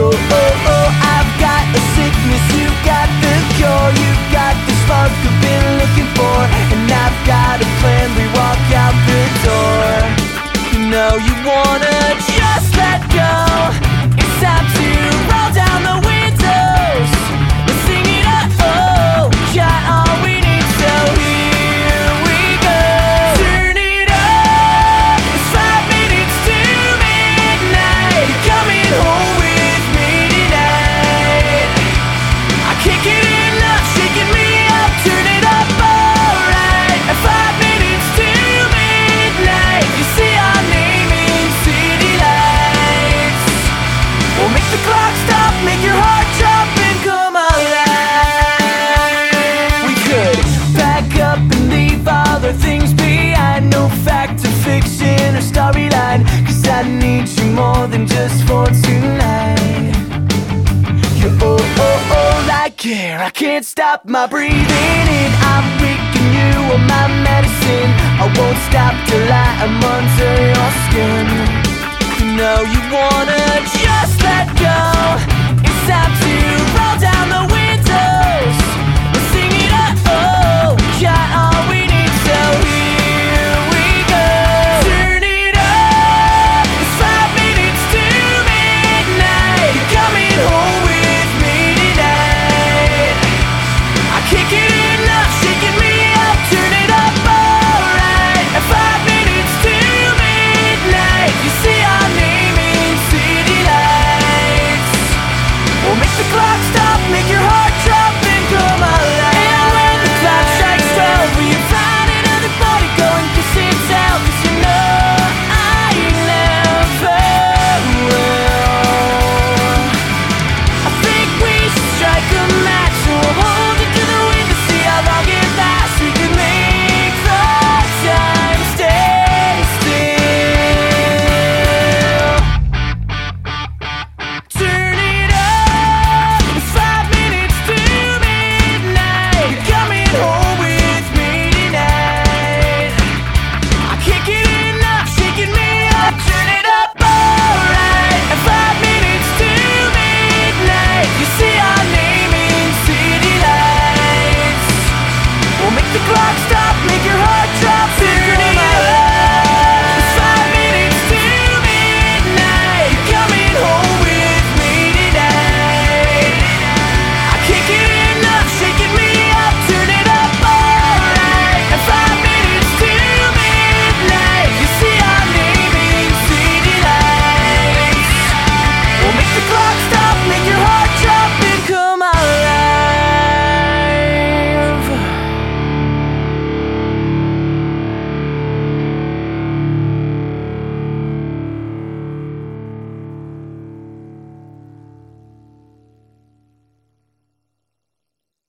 Oh, oh, oh. I need you more than just for tonight. You're all, all, all I care. I can't stop my breathing in. I'm weak and you are my medicine. I won't stop till I am under your the clock stop, make your heart the clock stops.